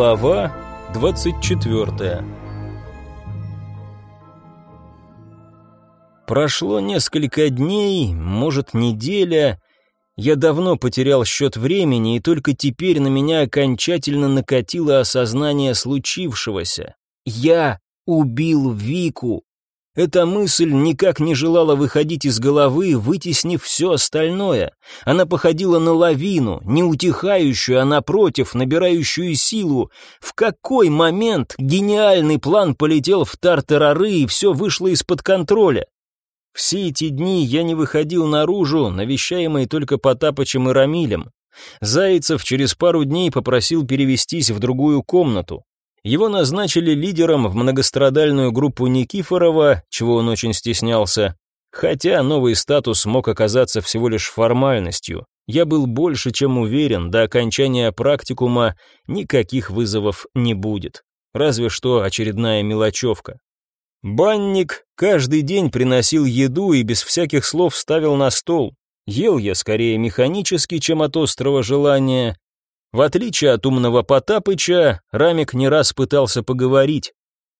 Глава 24 Прошло несколько дней, может, неделя. Я давно потерял счет времени, и только теперь на меня окончательно накатило осознание случившегося. Я убил Вику. Эта мысль никак не желала выходить из головы, вытеснив все остальное. Она походила на лавину, не утихающую, а напротив, набирающую силу. В какой момент гениальный план полетел в тартарары, и все вышло из-под контроля? Все эти дни я не выходил наружу, навещаемый только Потапычем и Рамилем. Зайцев через пару дней попросил перевестись в другую комнату. Его назначили лидером в многострадальную группу Никифорова, чего он очень стеснялся. Хотя новый статус мог оказаться всего лишь формальностью. Я был больше чем уверен, до окончания практикума никаких вызовов не будет. Разве что очередная мелочевка. Банник каждый день приносил еду и без всяких слов ставил на стол. Ел я скорее механически, чем от острого желания, в отличие от умного Потапыча, Рамик не раз пытался поговорить.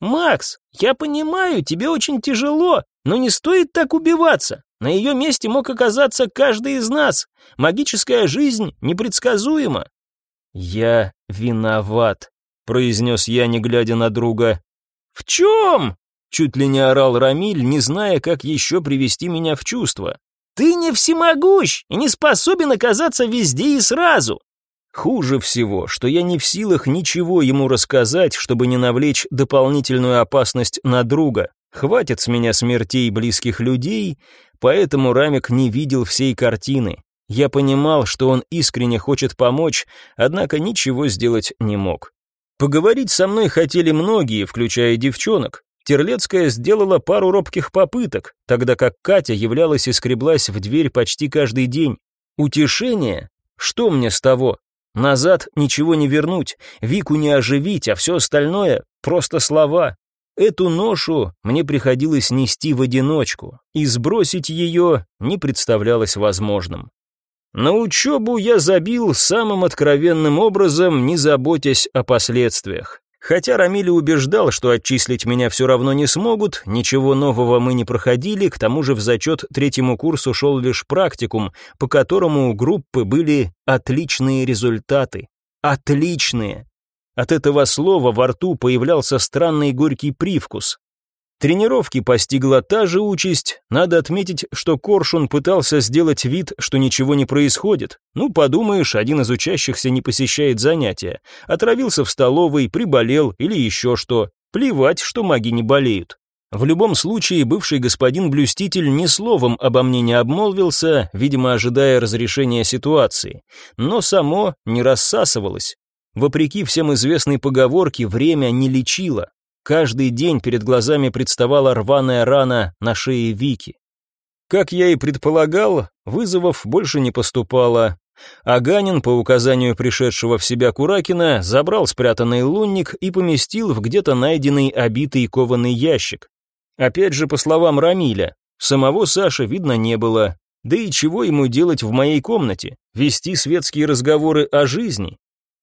«Макс, я понимаю, тебе очень тяжело, но не стоит так убиваться. На ее месте мог оказаться каждый из нас. Магическая жизнь непредсказуема». «Я виноват», — произнес я, не глядя на друга. «В чем?» — чуть ли не орал Рамиль, не зная, как еще привести меня в чувство. «Ты не всемогущ и не способен оказаться везде и сразу. Хуже всего, что я не в силах ничего ему рассказать, чтобы не навлечь дополнительную опасность на друга. Хватит с меня смертей близких людей, поэтому Рамик не видел всей картины. Я понимал, что он искренне хочет помочь, однако ничего сделать не мог. Поговорить со мной хотели многие, включая девчонок. Терлецкая сделала пару робких попыток, тогда как Катя являлась и скреблась в дверь почти каждый день. Утешение? Что мне с того? Назад ничего не вернуть, Вику не оживить, а все остальное — просто слова. Эту ношу мне приходилось нести в одиночку, и сбросить ее не представлялось возможным. На учебу я забил самым откровенным образом, не заботясь о последствиях. Хотя Рамиль убеждал, что отчислить меня все равно не смогут, ничего нового мы не проходили, к тому же в зачет третьему курсу шел лишь практикум, по которому у группы были отличные результаты. Отличные! От этого слова во рту появлялся странный горький привкус. Тренировки постигла та же участь. Надо отметить, что Коршун пытался сделать вид, что ничего не происходит. Ну, подумаешь, один из учащихся не посещает занятия. Отравился в столовой, приболел или еще что. Плевать, что маги не болеют. В любом случае, бывший господин Блюститель ни словом обо мне не обмолвился, видимо, ожидая разрешения ситуации. Но само не рассасывалось. Вопреки всем известной поговорке, время не лечило. Каждый день перед глазами представала рваная рана на шее Вики. Как я и предполагал, вызовов больше не поступало. Аганин, по указанию пришедшего в себя Куракина, забрал спрятанный лунник и поместил в где-то найденный обитый кованый ящик. Опять же, по словам Рамиля, самого Саши видно не было. Да и чего ему делать в моей комнате? Вести светские разговоры о жизни?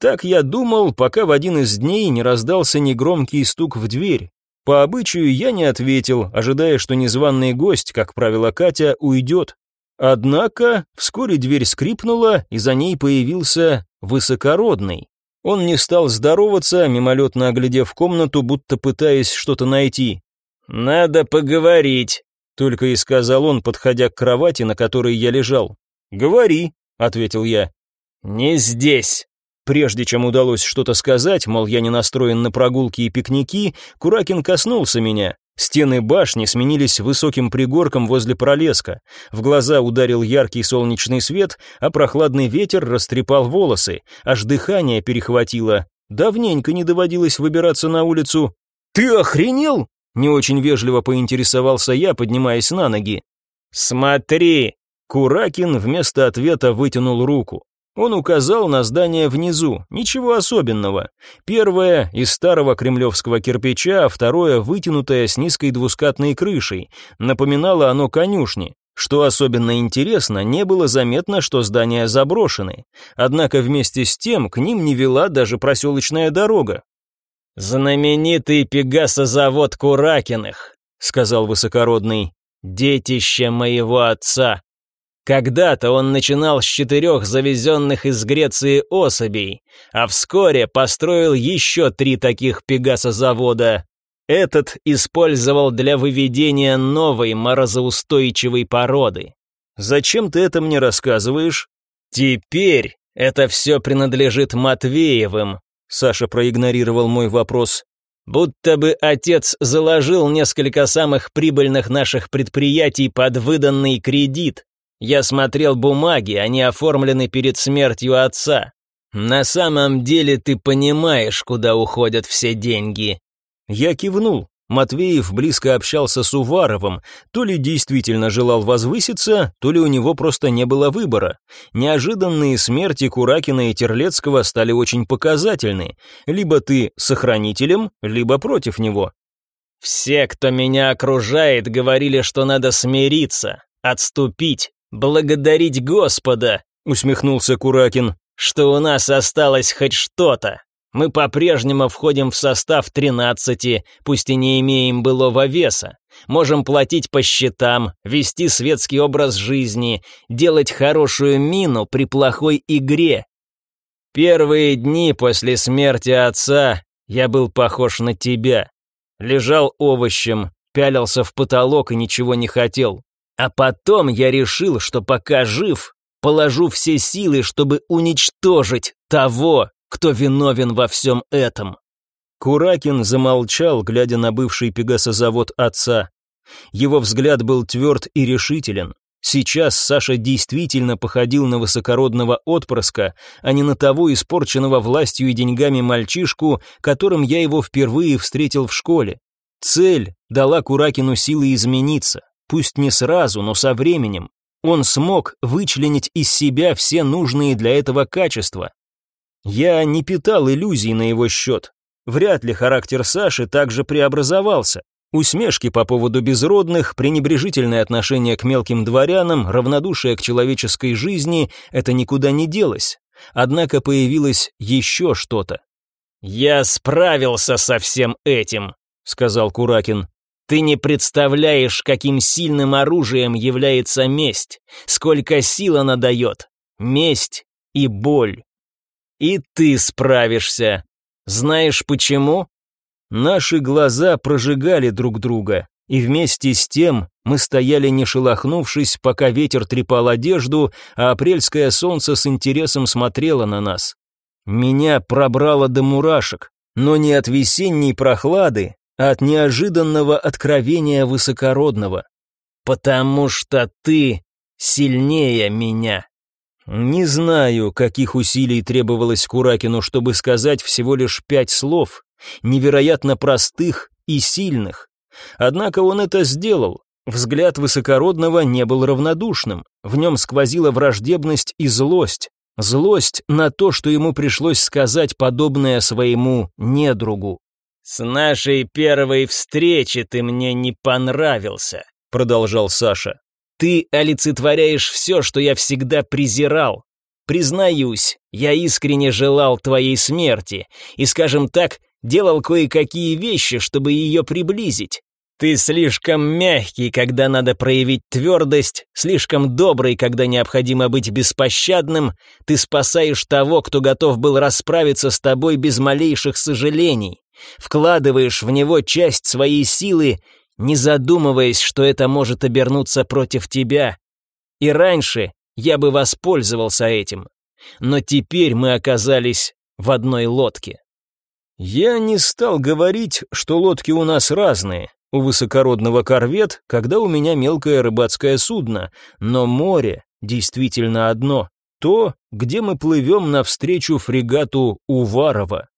Так я думал, пока в один из дней не раздался негромкий стук в дверь. По обычаю я не ответил, ожидая, что незваный гость, как правило Катя, уйдет. Однако вскоре дверь скрипнула, и за ней появился высокородный. Он не стал здороваться, мимолетно оглядев комнату, будто пытаясь что-то найти. «Надо поговорить», — только и сказал он, подходя к кровати, на которой я лежал. «Говори», — ответил я. «Не здесь», Прежде чем удалось что-то сказать, мол, я не настроен на прогулки и пикники, Куракин коснулся меня. Стены башни сменились высоким пригорком возле пролеска. В глаза ударил яркий солнечный свет, а прохладный ветер растрепал волосы, аж дыхание перехватило. Давненько не доводилось выбираться на улицу. «Ты охренел?» — не очень вежливо поинтересовался я, поднимаясь на ноги. «Смотри!» Куракин вместо ответа вытянул руку. Он указал на здание внизу, ничего особенного. Первое из старого кремлевского кирпича, а второе вытянутое с низкой двускатной крышей. Напоминало оно конюшни. Что особенно интересно, не было заметно, что здания заброшены. Однако вместе с тем к ним не вела даже проселочная дорога. «Знаменитый пегасозавод Куракиных», — сказал высокородный, — «детище моего отца. Когда-то он начинал с четырех завезенных из Греции особей, а вскоре построил еще три таких пегасозавода. Этот использовал для выведения новой морозоустойчивой породы. Зачем ты это мне рассказываешь? Теперь это все принадлежит Матвеевым. Саша проигнорировал мой вопрос. Будто бы отец заложил несколько самых прибыльных наших предприятий под выданный кредит. Я смотрел бумаги, они оформлены перед смертью отца. На самом деле ты понимаешь, куда уходят все деньги. Я кивнул. Матвеев близко общался с Уваровым, то ли действительно желал возвыситься, то ли у него просто не было выбора. Неожиданные смерти Куракина и Терлецкого стали очень показательны. Либо ты сохранителем, либо против него. «Все, кто меня окружает, говорили, что надо смириться, отступить, благодарить Господа», усмехнулся Куракин, «что у нас осталось хоть что-то. Мы по-прежнему входим в состав 13, пусть и не имеем былого веса. Можем платить по счетам, вести светский образ жизни, делать хорошую мину при плохой игре. Первые дни после смерти отца я был похож на тебя. Лежал овощем, пялился в потолок и ничего не хотел. А потом я решил, что пока жив, положу все силы, чтобы уничтожить того, кто виновен во всем этом. Куракин замолчал, глядя на бывший пегасозавод отца. Его взгляд был тверд и решителен. Сейчас Саша действительно походил на высокородного отпрыска, а не на того испорченного властью и деньгами мальчишку, которым я его впервые встретил в школе. Цель дала Куракину силы измениться, пусть не сразу, но со временем. Он смог вычленить из себя все нужные для этого качества. Я не питал иллюзий на его счет. Вряд ли характер Саши также преобразовался. Усмешки по поводу безродных, пренебрежительное отношение к мелким дворянам, равнодушие к человеческой жизни – это никуда не делось. Однако появилось еще что-то. «Я справился со всем этим», — сказал Куракин. «Ты не представляешь, каким сильным оружием является месть, сколько сил она дает. Месть и боль. И ты справишься. Знаешь почему? Наши глаза прожигали друг друга, и вместе с тем мы стояли не шелохнувшись, пока ветер трепал одежду, а апрельское солнце с интересом смотрело на нас. Меня пробрало до мурашек, но не от весенней прохлады, от неожиданного откровения высокородного. «Потому что ты сильнее меня». Не знаю, каких усилий требовалось Куракину, чтобы сказать всего лишь пять слов, невероятно простых и сильных. Однако он это сделал. Взгляд высокородного не был равнодушным, в нем сквозила враждебность и злость. Злость на то, что ему пришлось сказать подобное своему недругу. «С нашей первой встречи ты мне не понравился», — продолжал Саша. Ты олицетворяешь все, что я всегда презирал. Признаюсь, я искренне желал твоей смерти и, скажем так, делал кое-какие вещи, чтобы ее приблизить. Ты слишком мягкий, когда надо проявить твердость, слишком добрый, когда необходимо быть беспощадным, ты спасаешь того, кто готов был расправиться с тобой без малейших сожалений, вкладываешь в него часть своей силы не задумываясь, что это может обернуться против тебя. И раньше я бы воспользовался этим, но теперь мы оказались в одной лодке. Я не стал говорить, что лодки у нас разные. У высокородного корвет, когда у меня мелкое рыбацкое судно, но море действительно одно. То, где мы плывем навстречу фрегату Уварова.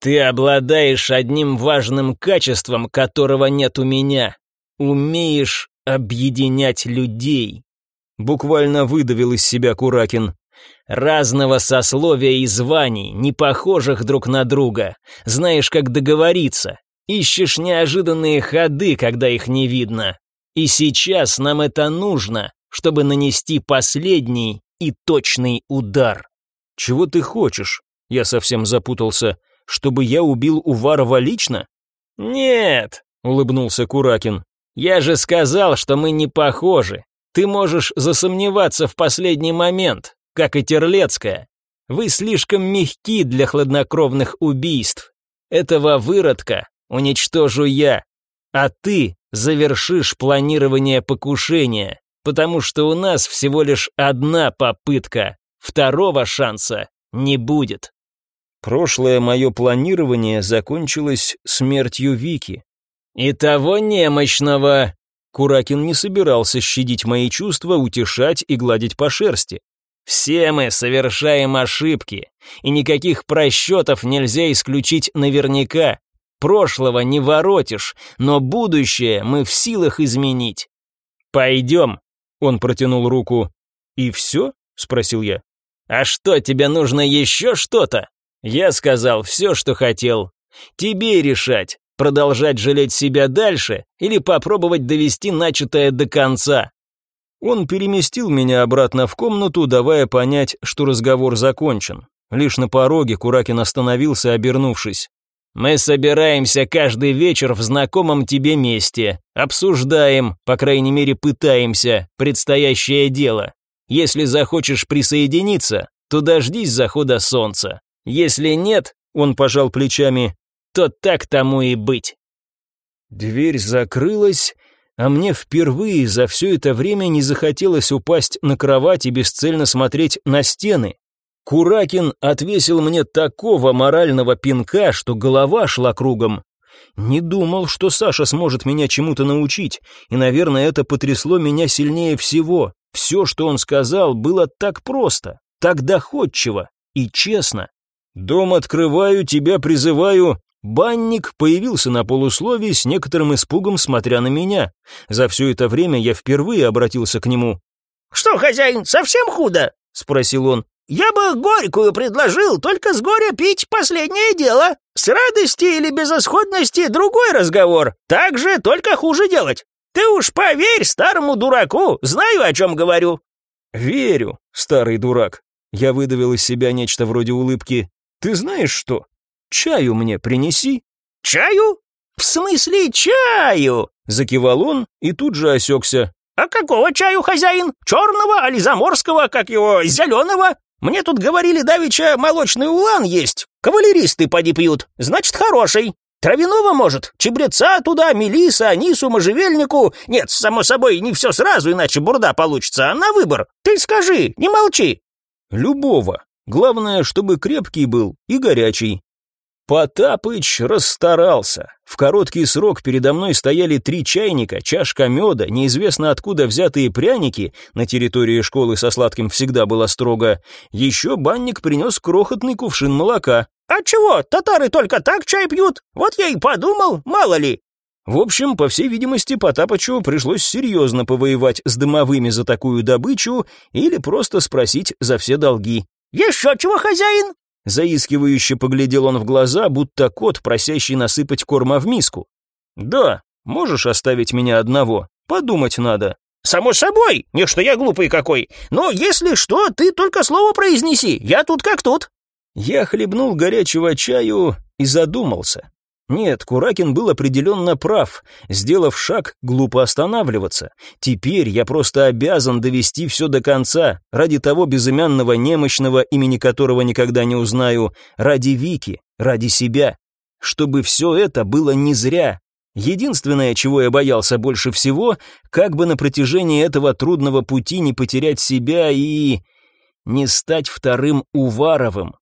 Ты обладаешь одним важным качеством, которого нет у меня. Умеешь объединять людей. Буквально выдавил из себя Куракин. Разного сословия и званий, не похожих друг на друга. Знаешь, как договориться. Ищешь неожиданные ходы, когда их не видно. И сейчас нам это нужно. чтобы нанести последний и точный удар. Чего ты хочешь? Я совсем запутался. Чтобы я убил Уварова лично? Нет, улыбнулся Куракин. Я же сказал, что мы не похожи. Ты можешь засомневаться в последний момент, как и Терлецкая. Вы слишком мягки для хладнокровных убийств. Этого выродка уничтожу я, а ты завершишь планирование покушения, потому что у нас всего лишь одна попытка, второго шанса не будет. Прошлое мое планирование закончилось смертью Вики. И того немощного. Куракин не собирался щадить мои чувства, утешать и гладить по шерсти. Все мы совершаем ошибки, и никаких просчетов нельзя исключить наверняка. Прошлого не воротишь, но будущее мы в силах изменить. Пойдем. Он протянул руку. И все? Спросил я. А что, тебе нужно еще что-то? Я сказал все, что хотел. Тебе решать, продолжать жалеть себя дальше или попробовать довести начатое до конца. Он переместил меня обратно в комнату, давая понять, что разговор закончен. Лишь на пороге Куракин остановился, обернувшись. Мы собираемся каждый вечер в знакомом тебе месте, обсуждаем, по крайней мере пытаемся, предстоящее дело. Если захочешь присоединиться, то дождись захода солнца. Если нет, он пожал плечами, то так тому и быть. Дверь закрылась, а мне впервые за все это время не захотелось упасть на кровать и бесцельно смотреть на стены. Куракин отвесил мне такого морального пинка, что голова шла кругом. Не думал, что Саша сможет меня чему-то научить, и, наверное, это потрясло меня сильнее всего. Все, что он сказал, было так просто, так доходчиво и честно. «Дом открываю, тебя призываю». Банник появился на полусловии с некоторым испугом, смотря на меня. За все это время я впервые обратился к нему. «Что, хозяин, совсем худо?» — спросил он. Я бы горькую предложил, только с горя пить последнее дело. С радости или безысходности другой разговор. Так же, только хуже делать. Ты уж поверь старому дураку, знаю, о чем говорю». «Верю, старый дурак». Я выдавил из себя нечто вроде улыбки. «Ты знаешь что? Чаю мне принеси». «Чаю? В смысле чаю?» Закивал он и тут же осекся. «А какого чаю, хозяин? Черного, али заморского, как его, зеленого? Мне тут говорили давеча молочный улан есть. Кавалеристы поди пьют, значит, хороший. Травяного, может, чебреца туда, мелиса, анису, можжевельнику. Нет, само собой, не все сразу, иначе бурда получится, а на выбор. Ты скажи, не молчи. Любого. Главное, чтобы крепкий был и горячий. Потапыч расстарался. В короткий срок передо мной стояли три чайника, чашка меда, неизвестно откуда взятые пряники, на территории школы со сладким всегда было строго, еще банник принес крохотный кувшин молока. «А чего, татары только так чай пьют? Вот я и подумал, мало ли». В общем, по всей видимости, Потапычу пришлось серьезно повоевать с дымовыми за такую добычу или просто спросить за все долги. «Еще чего, хозяин?» Заискивающе поглядел он в глаза, будто кот, просящий насыпать корма в миску. «Да, можешь оставить меня одного? Подумать надо». «Само собой, не что я глупый какой. Но если что, ты только слово произнеси, я тут как тут». Я хлебнул горячего чаю и задумался. Нет, Куракин был определенно прав. Сделав шаг, глупо останавливаться. Теперь я просто обязан довести все до конца, ради того безымянного немощного, имени которого никогда не узнаю, ради Вики, ради себя. Чтобы все это было не зря. Единственное, чего я боялся больше всего, как бы на протяжении этого трудного пути не потерять себя и... не стать вторым Уваровым.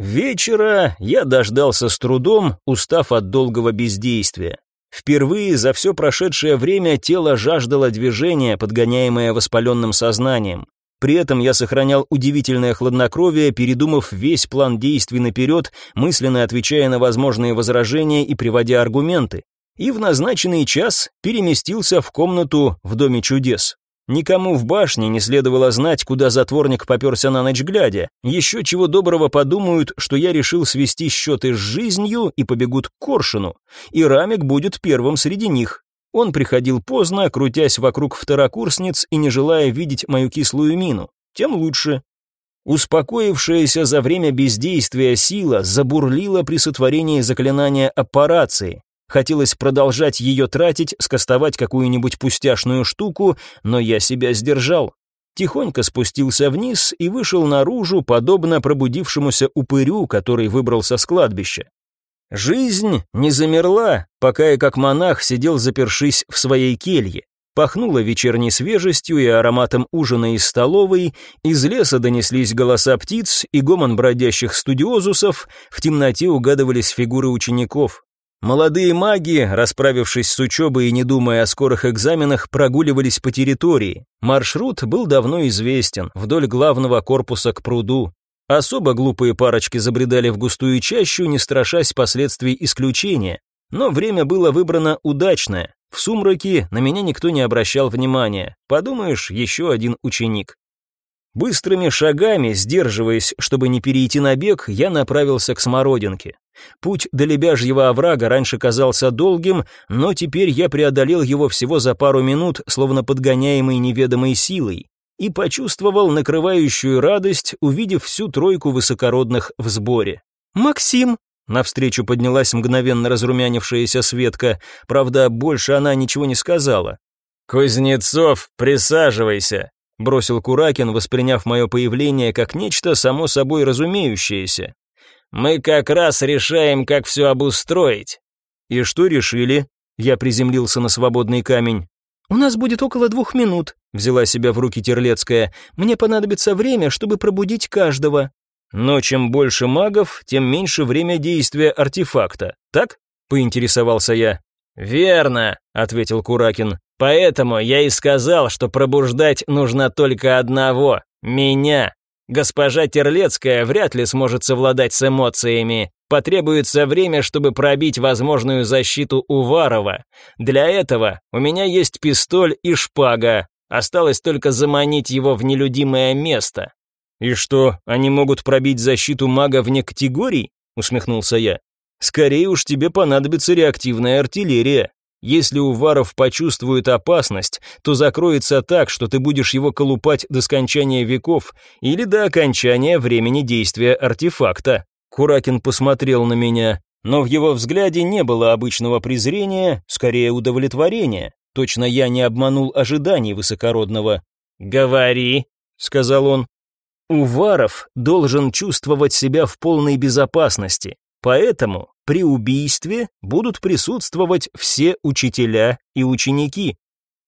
Вечера я дождался с трудом, устав от долгого бездействия. Впервые за все прошедшее время тело жаждало движения, подгоняемое воспаленным сознанием. При этом я сохранял удивительное хладнокровие, передумав весь план действий наперед, мысленно отвечая на возможные возражения и приводя аргументы. И в назначенный час переместился в комнату в Доме чудес. Никому в башне не следовало знать, куда затворник поперся на ночь глядя. Еще чего доброго подумают, что я решил свести счеты с жизнью и побегут к Коршину. И Рамик будет первым среди них. Он приходил поздно, крутясь вокруг второкурсниц и не желая видеть мою кислую мину. Тем лучше. Успокоившаяся за время бездействия сила забурлила при сотворении заклинания аппарации. Хотелось продолжать ее тратить, скостовать какую-нибудь пустяшную штуку, но я себя сдержал. Тихонько спустился вниз и вышел наружу, подобно пробудившемуся упырю, который выбрался с кладбища. Жизнь не замерла, пока я как монах сидел запершись в своей келье. Пахнуло вечерней свежестью и ароматом ужина из столовой, из леса донеслись голоса птиц и гомон бродящих студиозусов, в темноте угадывались фигуры учеников. Молодые маги, расправившись с учебой и не думая о скорых экзаменах, прогуливались по территории. Маршрут был давно известен, вдоль главного корпуса к пруду. Особо глупые парочки забредали в густую чащу, не страшась последствий исключения. Но время было выбрано удачное. В сумраке на меня никто не обращал внимания. Подумаешь, еще один ученик. Быстрыми шагами, сдерживаясь, чтобы не перейти на бег, я направился к Смородинке. Путь до Лебяжьего оврага раньше казался долгим, но теперь я преодолел его всего за пару минут, словно подгоняемый неведомой силой и почувствовал накрывающую радость, увидев всю тройку высокородных в сборе. «Максим!» Навстречу поднялась мгновенно разрумянившаяся Светка, правда, больше она ничего не сказала. «Кузнецов, присаживайся!» Бросил Куракин, восприняв мое появление как нечто само собой разумеющееся. «Мы как раз решаем, как все обустроить». «И что решили?» Я приземлился на свободный камень. «У нас будет около двух минут», — взяла себя в руки Терлецкая. «Мне понадобится время, чтобы пробудить каждого». «Но чем больше магов, тем меньше время действия артефакта, так?» — поинтересовался я. «Верно», — ответил Куракин. «Поэтому я и сказал, что пробуждать нужно только одного — меня. Госпожа Терлецкая вряд ли сможет совладать с эмоциями. Потребуется время, чтобы пробить возможную защиту Уварова. Для этого у меня есть пистоль и шпага. Осталось только заманить его в нелюдимое место. И что, они могут пробить защиту мага вне категорий? усмехнулся я. Скорее уж тебе понадобится реактивная артиллерия. Если Уваров почувствует опасность, то закроется так, что ты будешь его колупать до скончания веков или до окончания времени действия артефакта. Куракин посмотрел на меня, но в его взгляде не было обычного презрения, скорее удовлетворения. Точно я не обманул ожиданий высокородного. «Говори», — сказал он. Уваров должен чувствовать себя в полной безопасности, поэтому при убийстве будут присутствовать все учителя и ученики.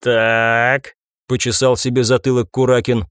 «Так», — почесал себе затылок Куракин,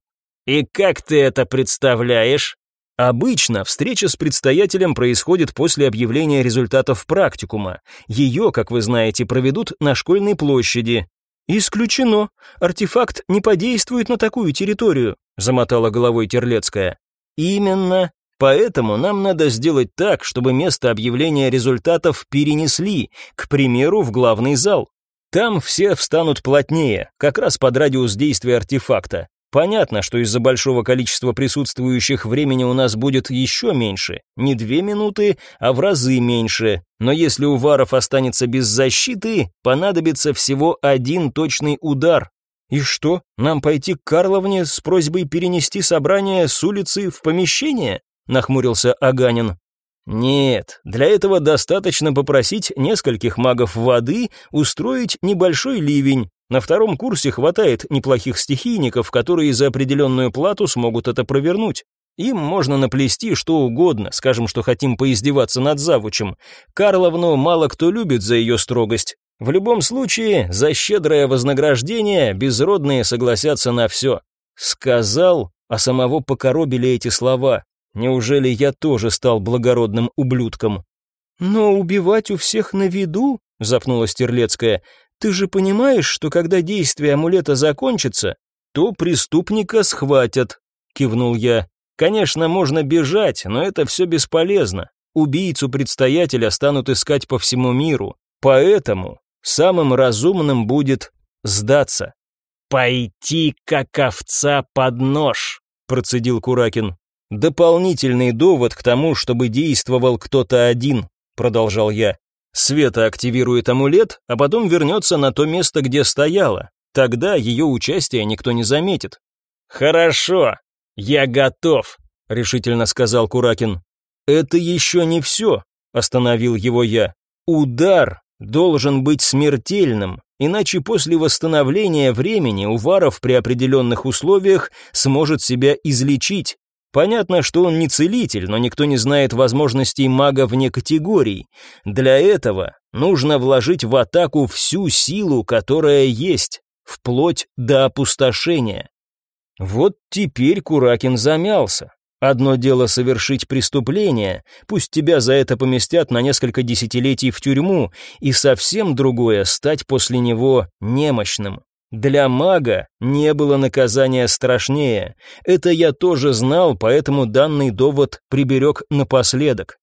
«и как ты это представляешь?» Обычно встреча с предстоятелем происходит после объявления результатов практикума. Ее, как вы знаете, проведут на школьной площади. Исключено. Артефакт не подействует на такую территорию, замотала головой Терлецкая. Именно. Поэтому нам надо сделать так, чтобы место объявления результатов перенесли, к примеру, в главный зал. Там все встанут плотнее, как раз под радиус действия артефакта. Понятно, что из-за большого количества присутствующих времени у нас будет еще меньше, не две минуты, а в разы меньше. Но если Уваров останется без защиты, понадобится всего один точный удар. И что, нам пойти к Карловне с просьбой перенести собрание с улицы в помещение? Нахмурился Аганин. Нет, для этого достаточно попросить нескольких магов воды устроить небольшой ливень, на втором курсе хватает неплохих стихийников, которые за определенную плату смогут это провернуть. Им можно наплести что угодно, скажем, что хотим поиздеваться над завучем. Карловну мало кто любит за ее строгость. В любом случае, за щедрое вознаграждение безродные согласятся на все. Сказал, а самого покоробили эти слова. Неужели я тоже стал благородным ублюдком? Но убивать у всех на виду, запнулась Терлецкая, ты же понимаешь, что когда действие амулета закончится, то преступника схватят, кивнул я. Конечно, можно бежать, но это все бесполезно. Убийцу предстоятеля станут искать по всему миру. Поэтому самым разумным будет сдаться. «Пойти, как овца под нож», — процедил Куракин. «Дополнительный довод к тому, чтобы действовал кто-то один», — продолжал я. Света активирует амулет, а потом вернется на то место, где стояла. Тогда ее участие никто не заметит. «Хорошо, я готов», — решительно сказал Куракин. «Это еще не все», — остановил его я. «Удар должен быть смертельным, иначе после восстановления времени Уваров при определенных условиях сможет себя излечить. Понятно, что он не целитель, но никто не знает возможностей мага вне категорий. Для этого нужно вложить в атаку всю силу, которая есть, вплоть до опустошения. Вот теперь Куракин замялся. Одно дело совершить преступление, пусть тебя за это поместят на несколько десятилетий в тюрьму, и совсем другое — стать после него немощным. Для мага не было наказания страшнее. Это я тоже знал, поэтому данный довод приберег напоследок.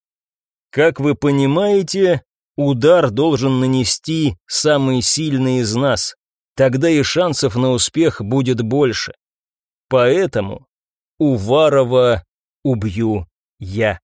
Как вы понимаете, удар должен нанести самый сильный из нас. Тогда и шансов на успех будет больше. Поэтому Уварова убью я.